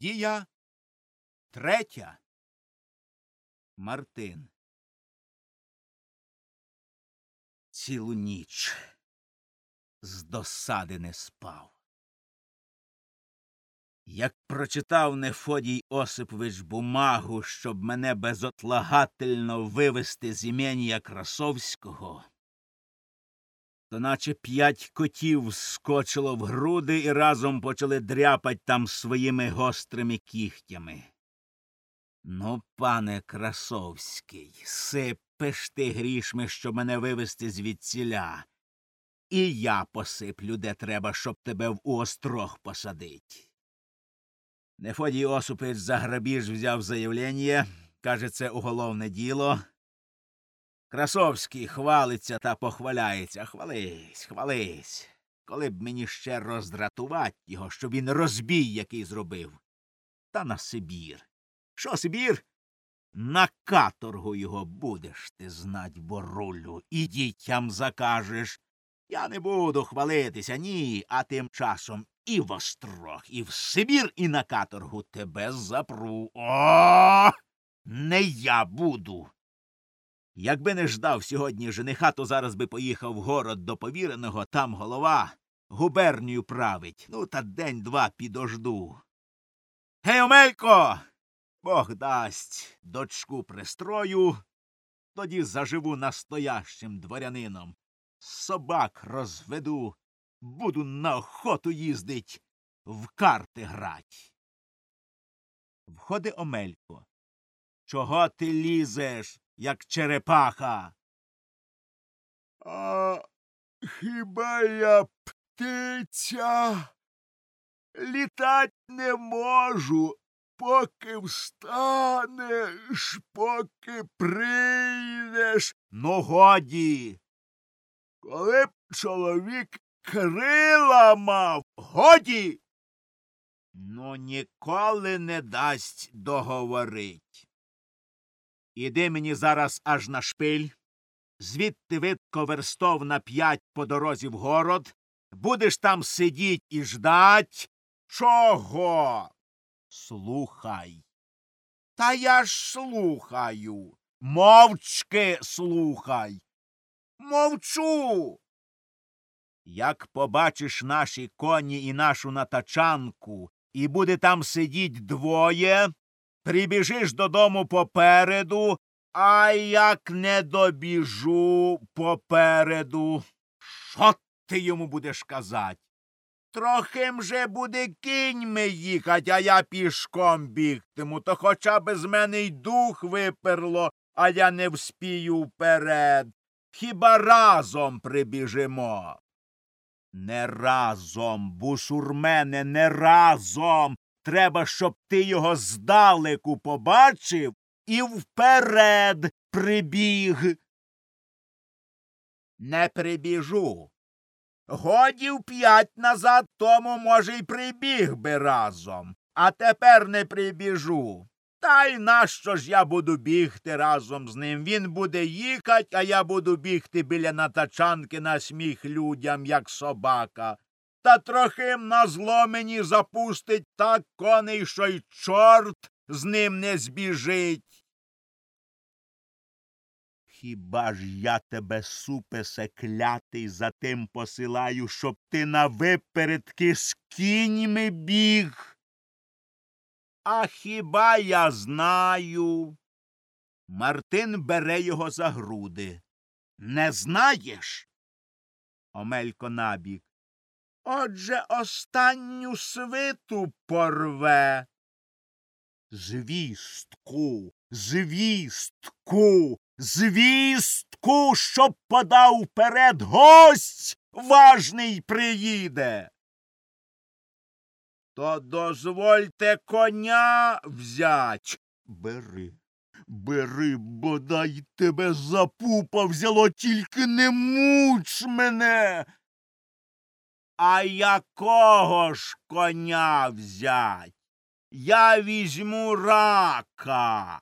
Дія третя. Мартин. Цілу ніч з досади не спав. Як прочитав Нефодій Осипович бумагу, щоб мене безотлагательно вивести з ім'я Красовського, то наче п'ять котів скочило в груди і разом почали дряпать там своїми гострими кігтями. Ну, пане Красовський, сипеш ти грішми, щоб мене вивести звідціля. І я посиплю, де треба, щоб тебе в острог посадить. Нефодій Осупич за грабіж взяв заявлення, каже, це уголовне діло. Красовський хвалиться та похваляється. Хвались, хвались. Коли б мені ще роздратувати його, щоб він розбій який зробив. Та на Сибір. Що Сибір? На каторгу його будеш ти знать, борулю, і дітям закажеш. Я не буду хвалитися, ні, а тим часом і в острог, і в Сибір, і на каторгу тебе запру. О! Не я буду. Якби не ждав сьогодні жениха, то зараз би поїхав в город до повіреного, там голова губернію править. Ну, та день два підожду. Гей, Омелько! Бог дасть дочку пристрою, тоді заживу настоящим дворянином. Собак розведу, буду на охоту їздить, в карти грать. Входить Омелько. Чого ти лізеш, як черепаха? А хіба я птиця? Літать не можу, поки встанеш, поки прийдеш. Ну, годі. Коли б чоловік крила мав, годі. Ну, ніколи не дасть договорить. Іди мені зараз аж на шпиль, звідти видко верстов на п'ять по дорозі в город, будеш там сидіть і ждать. Чого? Слухай. Та я ж слухаю. Мовчки слухай. Мовчу. Як побачиш наші коні і нашу натачанку, і буде там сидіть двоє, прибіжиш додому попереду, а як не добіжу попереду. Що ти йому будеш казать? Трохим же буде кіньми їхать, а я пішком бігтиму, то хоча б з мене й дух виперло, а я не вспію вперед. Хіба разом прибіжимо? Не разом, бусурмене, не разом. Треба, щоб ти його здалеку побачив і вперед прибіг. Не прибіжу. Годів п'ять назад тому, може, й прибіг би разом, а тепер не прибіжу. Та й нащо ж я буду бігти разом з ним? Він буде їхать, а я буду бігти біля натачанки на сміх людям, як собака. Та трохим на зло мені запустить так коней, що й чорт з ним не збіжить. Хіба ж я тебе, супесе, клятий, за тим посилаю, щоб ти на випередки з кіньми біг? А хіба я знаю? Мартин бере його за груди. Не знаєш? Омелько набік. Отже, останню свиту порве. Звістку, звістку, звістку, щоб подав вперед гость важний приїде. То дозвольте коня взять. Бери, бери, бодай тебе за пупа взяло, тільки не муч мене. А якого ж коня взять? Я візьму рака.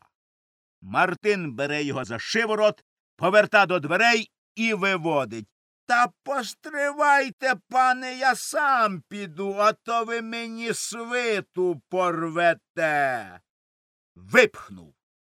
Мартин бере його за шиворот, поверта до дверей і виводить. Та постривайте, пане, я сам піду, а то ви мені свиту порвете. Випхнув.